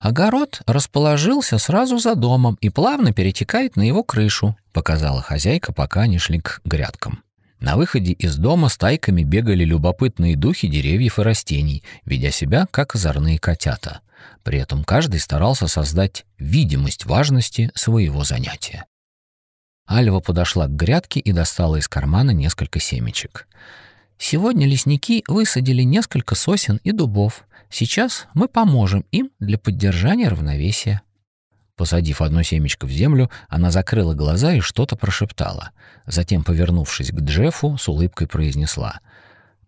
Огород расположился сразу за домом и плавно перетекает на его крышу, показала хозяйка, пока они шли к грядкам. На выходе из дома стайками бегали любопытные духи деревьев и растений, ведя себя как озорные котята. При этом каждый старался создать видимость важности своего занятия. Альва подошла к грядке и достала из кармана несколько семечек. «Сегодня лесники высадили несколько сосен и дубов. Сейчас мы поможем им для поддержания равновесия». Посадив одно семечко в землю, она закрыла глаза и что-то прошептала. Затем, повернувшись к Джеффу, с улыбкой произнесла.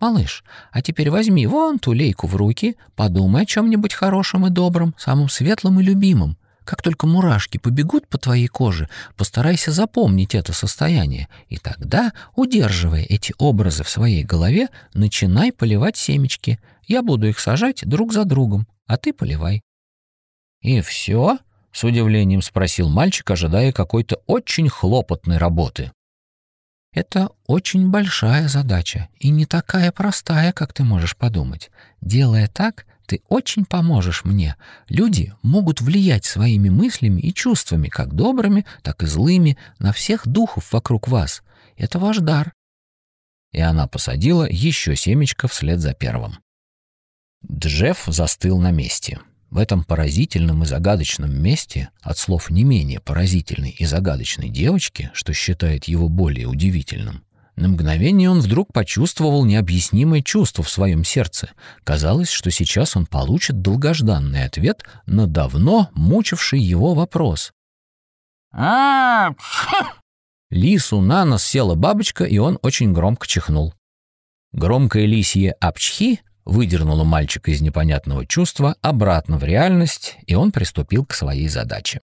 «Малыш, а теперь возьми вон ту лейку в руки, подумай о чем-нибудь хорошем и добром, самом светлом и любимом. Как только мурашки побегут по твоей коже, постарайся запомнить это состояние, и тогда, удерживая эти образы в своей голове, начинай поливать семечки. Я буду их сажать друг за другом, а ты поливай». «И все?» — с удивлением спросил мальчик, ожидая какой-то очень хлопотной работы. «Это очень большая задача и не такая простая, как ты можешь подумать. Делая так, ты очень поможешь мне. Люди могут влиять своими мыслями и чувствами, как добрыми, так и злыми, на всех духов вокруг вас. Это ваш дар». И она посадила еще семечко вслед за первым. Джефф застыл на месте. В этом поразительном и загадочном месте, от слов не менее поразительной и загадочной девочки, что считает его более удивительным, на мгновение он вдруг почувствовал необъяснимое чувство в своем сердце. Казалось, что сейчас он получит долгожданный ответ на давно мучивший его вопрос. а Лису на нос села бабочка, и он очень громко чихнул. Громкое лисье «апчхи» выдернула мальчика из непонятного чувства обратно в реальность, и он приступил к своей задаче.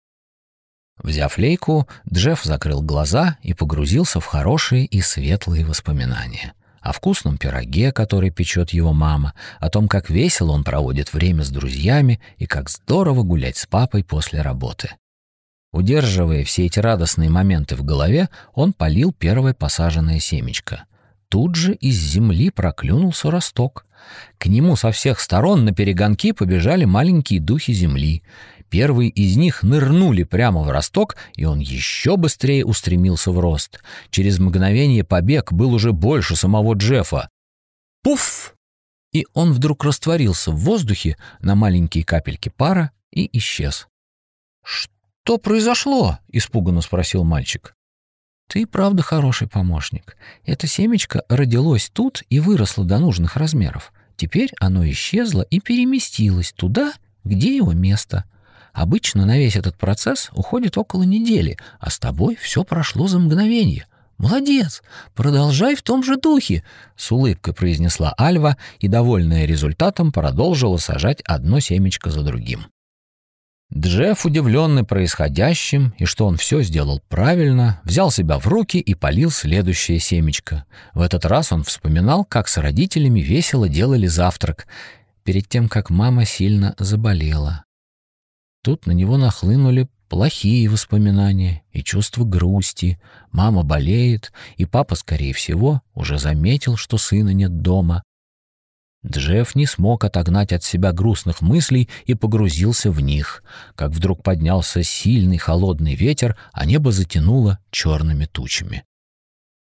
Взяв лейку, Джефф закрыл глаза и погрузился в хорошие и светлые воспоминания. О вкусном пироге, который печет его мама, о том, как весело он проводит время с друзьями и как здорово гулять с папой после работы. Удерживая все эти радостные моменты в голове, он полил первое посаженное семечко. Тут же из земли проклюнулся росток. К нему со всех сторон на перегонки побежали маленькие духи земли. Первые из них нырнули прямо в росток, и он еще быстрее устремился в рост. Через мгновение побег был уже больше самого Джеффа. Пуф! И он вдруг растворился в воздухе на маленькие капельки пара и исчез. «Что произошло?» — испуганно спросил мальчик. «Ты правда хороший помощник. Это семечко родилось тут и выросло до нужных размеров. Теперь оно исчезло и переместилось туда, где его место. Обычно на весь этот процесс уходит около недели, а с тобой все прошло за мгновение. Молодец! Продолжай в том же духе!» — с улыбкой произнесла Альва и, довольная результатом, продолжила сажать одно семечко за другим. Джефф, удивленный происходящим и что он все сделал правильно, взял себя в руки и полил следующее семечко. В этот раз он вспоминал, как с родителями весело делали завтрак, перед тем, как мама сильно заболела. Тут на него нахлынули плохие воспоминания и чувство грусти. Мама болеет, и папа, скорее всего, уже заметил, что сына нет дома. Джефф не смог отогнать от себя грустных мыслей и погрузился в них, как вдруг поднялся сильный холодный ветер, а небо затянуло черными тучами.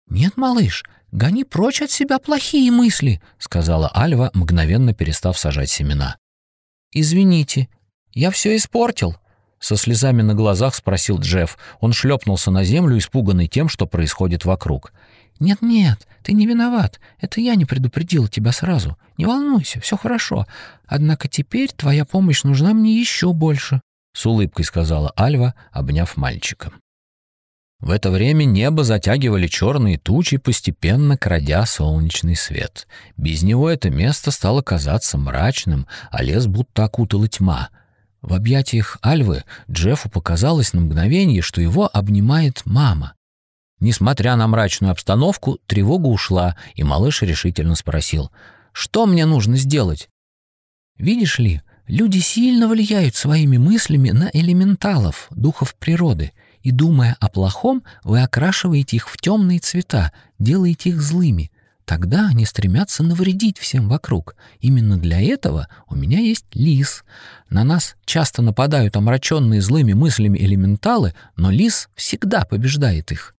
«Нет, малыш, гони прочь от себя плохие мысли», — сказала Альва, мгновенно перестав сажать семена. «Извините, я все испортил», — со слезами на глазах спросил Джефф. Он шлепнулся на землю, испуганный тем, что происходит вокруг. «Нет-нет, ты не виноват. Это я не предупредила тебя сразу. Не волнуйся, все хорошо. Однако теперь твоя помощь нужна мне еще больше», — с улыбкой сказала Альва, обняв мальчика. В это время небо затягивали черные тучи, постепенно крадя солнечный свет. Без него это место стало казаться мрачным, а лес будто окутала тьма. В объятиях Альвы Джеффу показалось на мгновение, что его обнимает мама. Несмотря на мрачную обстановку, тревога ушла, и малыш решительно спросил, «Что мне нужно сделать?» «Видишь ли, люди сильно влияют своими мыслями на элементалов, духов природы, и, думая о плохом, вы окрашиваете их в темные цвета, делаете их злыми. Тогда они стремятся навредить всем вокруг. Именно для этого у меня есть лис. На нас часто нападают омраченные злыми мыслями элементалы, но лис всегда побеждает их.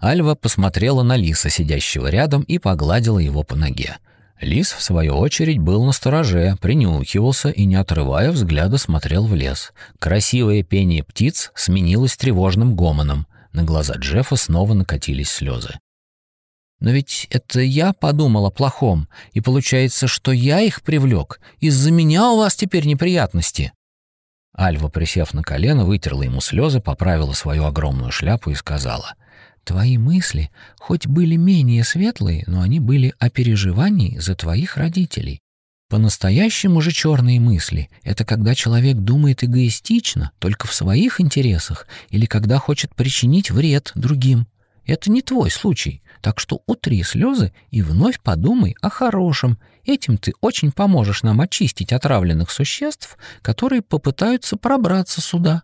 Альва посмотрела на лиса, сидящего рядом, и погладила его по ноге. Лис, в свою очередь, был на стороже, принюхивался и, не отрывая взгляда, смотрел в лес. Красивое пение птиц сменилось тревожным гомоном. На глаза Джеффа снова накатились слезы. «Но ведь это я подумал о плохом, и получается, что я их привлек. Из-за меня у вас теперь неприятности». Альва, присев на колено, вытерла ему слезы, поправила свою огромную шляпу и сказала — Твои мысли хоть были менее светлые, но они были о переживании за твоих родителей. По-настоящему же черные мысли — это когда человек думает эгоистично, только в своих интересах, или когда хочет причинить вред другим. Это не твой случай, так что утри слезы и вновь подумай о хорошем. Этим ты очень поможешь нам очистить отравленных существ, которые попытаются пробраться сюда».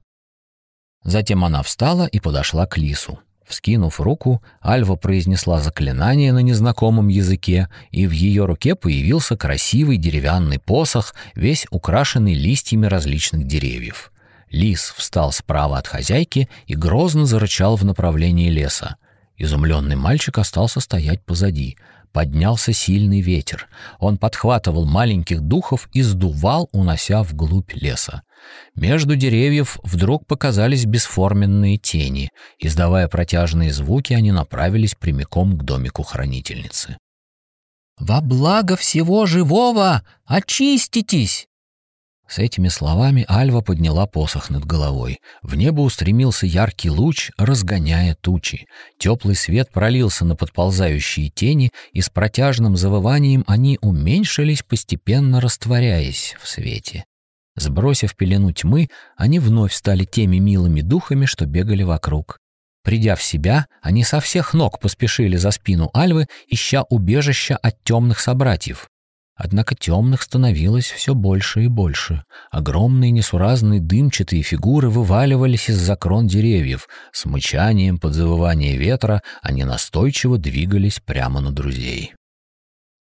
Затем она встала и подошла к лису. Вскинув руку, Альва произнесла заклинание на незнакомом языке, и в ее руке появился красивый деревянный посох, весь украшенный листьями различных деревьев. Лис встал справа от хозяйки и грозно зарычал в направлении леса. Изумленный мальчик остался стоять позади. Поднялся сильный ветер. Он подхватывал маленьких духов и сдувал, унося вглубь леса. Между деревьев вдруг показались бесформенные тени. Издавая протяжные звуки, они направились прямиком к домику хранительницы. «Во благо всего живого! Очиститесь!» С этими словами Альва подняла посох над головой. В небо устремился яркий луч, разгоняя тучи. Теплый свет пролился на подползающие тени, и с протяжным завыванием они уменьшились, постепенно растворяясь в свете. Сбросив пелену тьмы, они вновь стали теми милыми духами, что бегали вокруг. Придя в себя, они со всех ног поспешили за спину Альвы, ища убежища от темных собратьев. Однако темных становилось все больше и больше. Огромные несуразные дымчатые фигуры вываливались из-за крон деревьев. С мычанием под завывание ветра они настойчиво двигались прямо на друзей.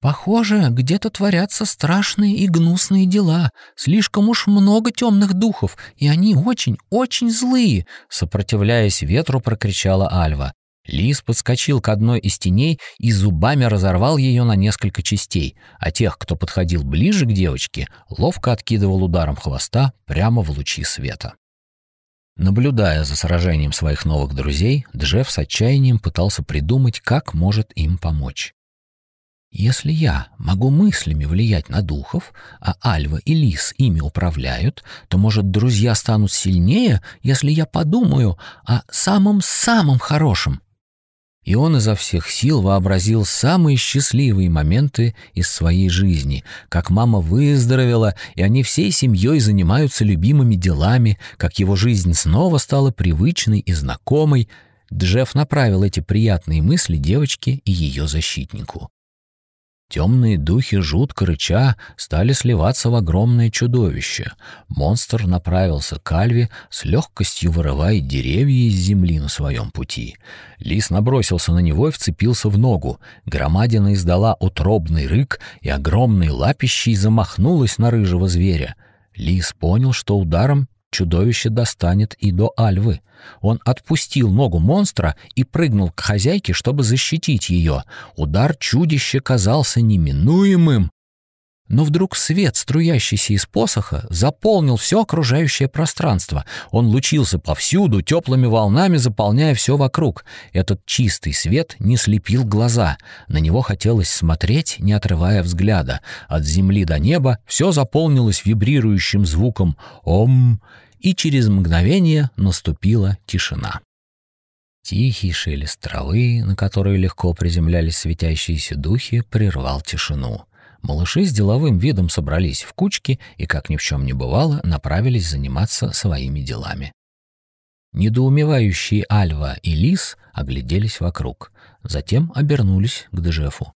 Похоже, где-то творятся страшные и гнусные дела. Слишком уж много темных духов, и они очень, очень злые, сопротивляясь ветру, прокричала Альва. Лис подскочил к одной из теней и зубами разорвал ее на несколько частей, а тех, кто подходил ближе к девочке, ловко откидывал ударом хвоста прямо в лучи света. Наблюдая за сражением своих новых друзей, Джефф с отчаянием пытался придумать, как может им помочь. Если я могу мыслями влиять на духов, а Альва и Лис ими управляют, то, может, друзья станут сильнее, если я подумаю о самом-самом хорошем. И он изо всех сил вообразил самые счастливые моменты из своей жизни, как мама выздоровела, и они всей семьей занимаются любимыми делами, как его жизнь снова стала привычной и знакомой. Джефф направил эти приятные мысли девочке и ее защитнику. Темные духи, жутко рыча, стали сливаться в огромное чудовище. Монстр направился к Альве, с легкостью вырывая деревья из земли на своем пути. Лис набросился на него и вцепился в ногу. Громадина издала утробный рык, и огромной лапищей замахнулась на рыжего зверя. Лис понял, что ударом чудовище достанет и до Альвы. Он отпустил ногу монстра и прыгнул к хозяйке, чтобы защитить ее. Удар чудища казался неминуемым, но вдруг свет, струящийся из посоха, заполнил все окружающее пространство. Он лучился повсюду, теплыми волнами заполняя все вокруг. Этот чистый свет не слепил глаза. На него хотелось смотреть, не отрывая взгляда. От земли до неба все заполнилось вибрирующим звуком «Ом», и через мгновение наступила тишина. Тихий шелест травы, на которой легко приземлялись светящиеся духи, прервал тишину. Малыши с деловым видом собрались в кучки и, как ни в чем не бывало, направились заниматься своими делами. Недоумевающие Альва и Лис огляделись вокруг, затем обернулись к Дежефу.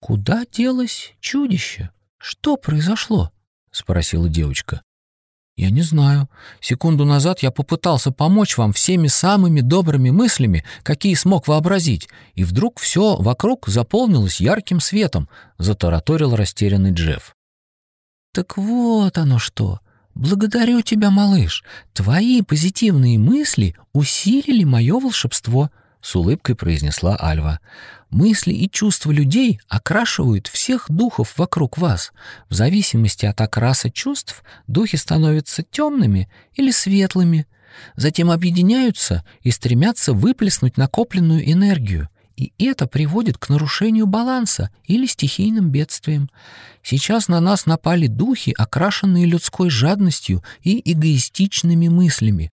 «Куда делось чудище? Что произошло?» — спросила девочка. «Я не знаю. Секунду назад я попытался помочь вам всеми самыми добрыми мыслями, какие смог вообразить, и вдруг все вокруг заполнилось ярким светом», — затараторил растерянный Джефф. «Так вот оно что. Благодарю тебя, малыш. Твои позитивные мысли усилили мое волшебство», — с улыбкой произнесла Альва. Мысли и чувства людей окрашивают всех духов вокруг вас. В зависимости от окраса чувств духи становятся темными или светлыми, затем объединяются и стремятся выплеснуть накопленную энергию. И это приводит к нарушению баланса или стихийным бедствиям. Сейчас на нас напали духи, окрашенные людской жадностью и эгоистичными мыслями.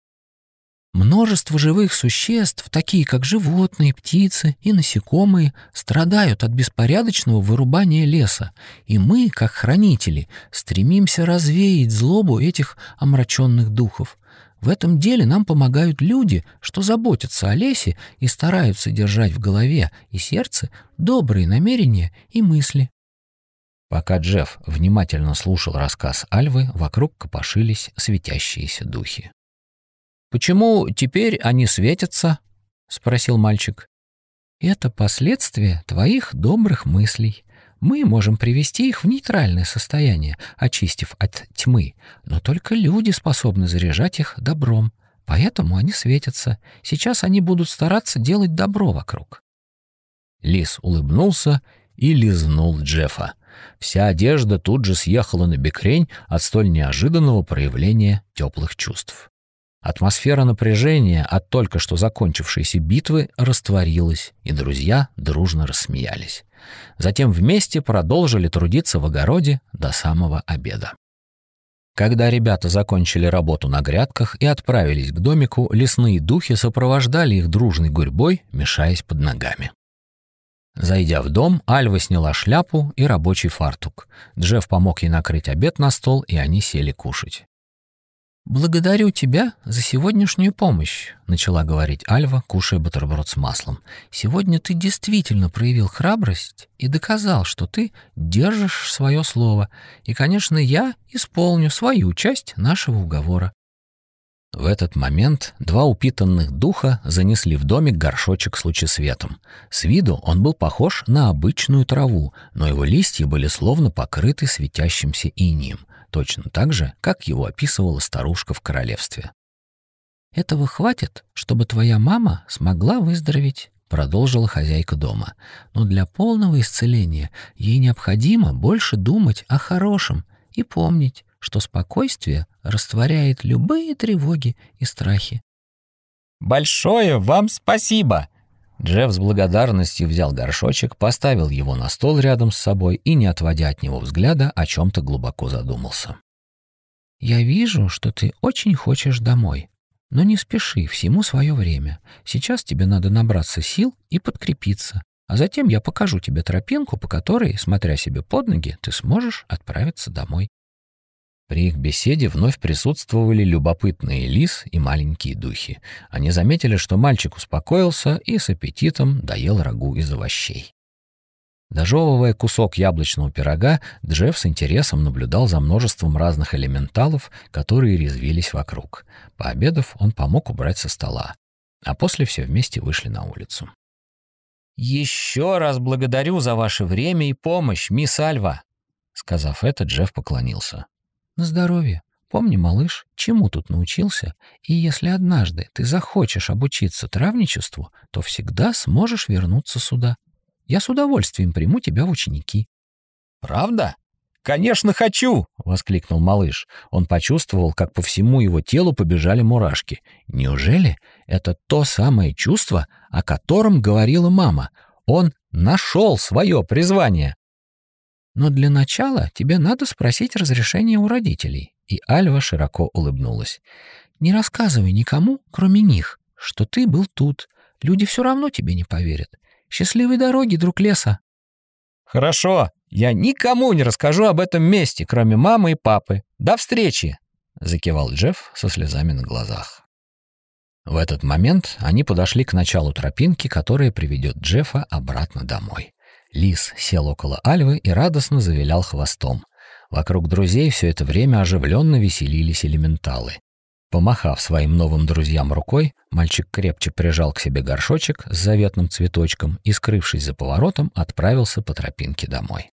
Множество живых существ, такие как животные, птицы и насекомые, страдают от беспорядочного вырубания леса, и мы, как хранители, стремимся развеять злобу этих омраченных духов. В этом деле нам помогают люди, что заботятся о лесе и стараются держать в голове и сердце добрые намерения и мысли. Пока Джефф внимательно слушал рассказ Альвы, вокруг копошились светящиеся духи. «Почему теперь они светятся?» — спросил мальчик. «Это последствия твоих добрых мыслей. Мы можем привести их в нейтральное состояние, очистив от тьмы, но только люди способны заряжать их добром, поэтому они светятся. Сейчас они будут стараться делать добро вокруг». Лис улыбнулся и лизнул Джеффа. Вся одежда тут же съехала на бекрень от столь неожиданного проявления теплых чувств. Атмосфера напряжения от только что закончившейся битвы растворилась, и друзья дружно рассмеялись. Затем вместе продолжили трудиться в огороде до самого обеда. Когда ребята закончили работу на грядках и отправились к домику, лесные духи сопровождали их дружной гурьбой, мешаясь под ногами. Зайдя в дом, Альва сняла шляпу и рабочий фартук. Джефф помог ей накрыть обед на стол, и они сели кушать. «Благодарю тебя за сегодняшнюю помощь», — начала говорить Альва, кушая бутерброд с маслом. «Сегодня ты действительно проявил храбрость и доказал, что ты держишь свое слово. И, конечно, я исполню свою часть нашего уговора». В этот момент два упитанных духа занесли в домик горшочек с лучесветом. С виду он был похож на обычную траву, но его листья были словно покрыты светящимся инием точно так же, как его описывала старушка в королевстве. «Этого хватит, чтобы твоя мама смогла выздороветь», — продолжила хозяйка дома. «Но для полного исцеления ей необходимо больше думать о хорошем и помнить, что спокойствие растворяет любые тревоги и страхи». «Большое вам спасибо!» Джефф с благодарностью взял горшочек, поставил его на стол рядом с собой и, не отводя от него взгляда, о чем-то глубоко задумался. «Я вижу, что ты очень хочешь домой. Но не спеши, всему свое время. Сейчас тебе надо набраться сил и подкрепиться, а затем я покажу тебе тропинку, по которой, смотря себе под ноги, ты сможешь отправиться домой». При их беседе вновь присутствовали любопытные лис и маленькие духи. Они заметили, что мальчик успокоился и с аппетитом доел рагу из овощей. Дожевывая кусок яблочного пирога, Джефф с интересом наблюдал за множеством разных элементалов, которые резвились вокруг. Пообедав, он помог убрать со стола. А после все вместе вышли на улицу. «Еще раз благодарю за ваше время и помощь, мисс Альва!» Сказав это, Джефф поклонился. На здоровье. Помни, малыш, чему тут научился, и если однажды ты захочешь обучиться травничеству, то всегда сможешь вернуться сюда. Я с удовольствием приму тебя в ученики». «Правда? Конечно, хочу!» — воскликнул малыш. Он почувствовал, как по всему его телу побежали мурашки. Неужели это то самое чувство, о котором говорила мама? Он нашел свое призвание. Но для начала тебе надо спросить разрешение у родителей». И Альва широко улыбнулась. «Не рассказывай никому, кроме них, что ты был тут. Люди все равно тебе не поверят. Счастливой дороги, друг леса». «Хорошо, я никому не расскажу об этом месте, кроме мамы и папы. До встречи!» — закивал Джефф со слезами на глазах. В этот момент они подошли к началу тропинки, которая приведет Джеффа обратно домой. Лис сел около Альвы и радостно завилял хвостом. Вокруг друзей все это время оживленно веселились элементалы. Помахав своим новым друзьям рукой, мальчик крепче прижал к себе горшочек с заветным цветочком и, скрывшись за поворотом, отправился по тропинке домой.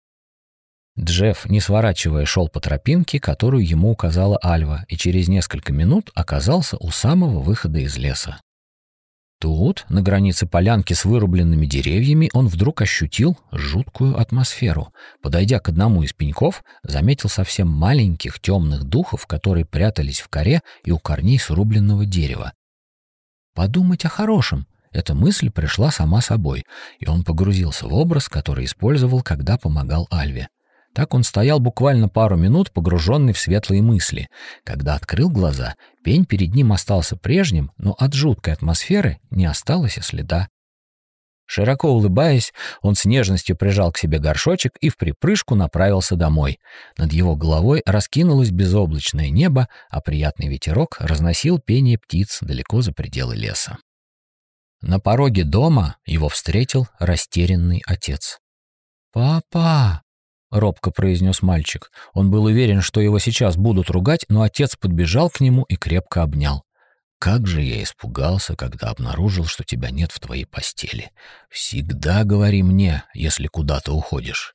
Джефф, не сворачивая, шел по тропинке, которую ему указала Альва, и через несколько минут оказался у самого выхода из леса. Тут, на границе полянки с вырубленными деревьями, он вдруг ощутил жуткую атмосферу. Подойдя к одному из пеньков, заметил совсем маленьких темных духов, которые прятались в коре и у корней срубленного дерева. Подумать о хорошем. Эта мысль пришла сама собой, и он погрузился в образ, который использовал, когда помогал Альве. Так он стоял буквально пару минут, погруженный в светлые мысли. Когда открыл глаза, пень перед ним остался прежним, но от жуткой атмосферы не осталось и следа. Широко улыбаясь, он с нежностью прижал к себе горшочек и в припрыжку направился домой. Над его головой раскинулось безоблачное небо, а приятный ветерок разносил пение птиц далеко за пределы леса. На пороге дома его встретил растерянный отец. «Папа!» — робко произнес мальчик. Он был уверен, что его сейчас будут ругать, но отец подбежал к нему и крепко обнял. «Как же я испугался, когда обнаружил, что тебя нет в твоей постели. Всегда говори мне, если куда-то уходишь».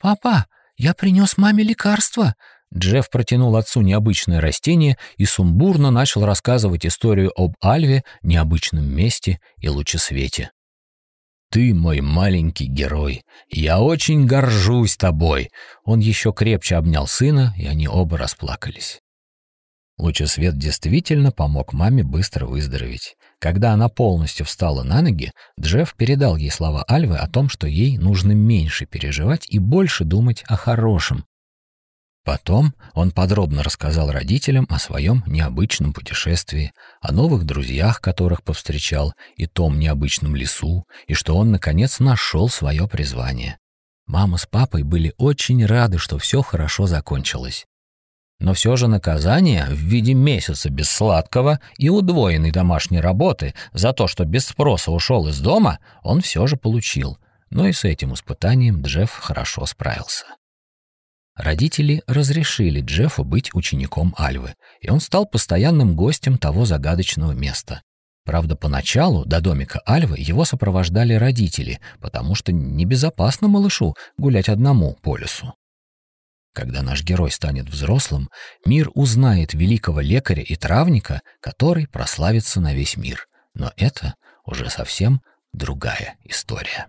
«Папа, я принес маме лекарство». Джефф протянул отцу необычное растение и сумбурно начал рассказывать историю об Альве, необычном месте и лучесвете. Ты мой маленький герой. Я очень горжусь тобой. Он еще крепче обнял сына, и они оба расплакались. Лучесвет действительно помог маме быстро выздороветь. Когда она полностью встала на ноги, Джефф передал ей слова Альвы о том, что ей нужно меньше переживать и больше думать о хорошем, Потом он подробно рассказал родителям о своем необычном путешествии, о новых друзьях, которых повстречал, и том необычном лесу, и что он, наконец, нашел свое призвание. Мама с папой были очень рады, что все хорошо закончилось. Но все же наказание в виде месяца без сладкого и удвоенной домашней работы за то, что без спроса ушел из дома, он все же получил. Но и с этим испытанием Джефф хорошо справился. Родители разрешили Джеффу быть учеником Альвы, и он стал постоянным гостем того загадочного места. Правда, поначалу до домика Альвы его сопровождали родители, потому что небезопасно малышу гулять одному по лесу. Когда наш герой станет взрослым, мир узнает великого лекаря и травника, который прославится на весь мир. Но это уже совсем другая история.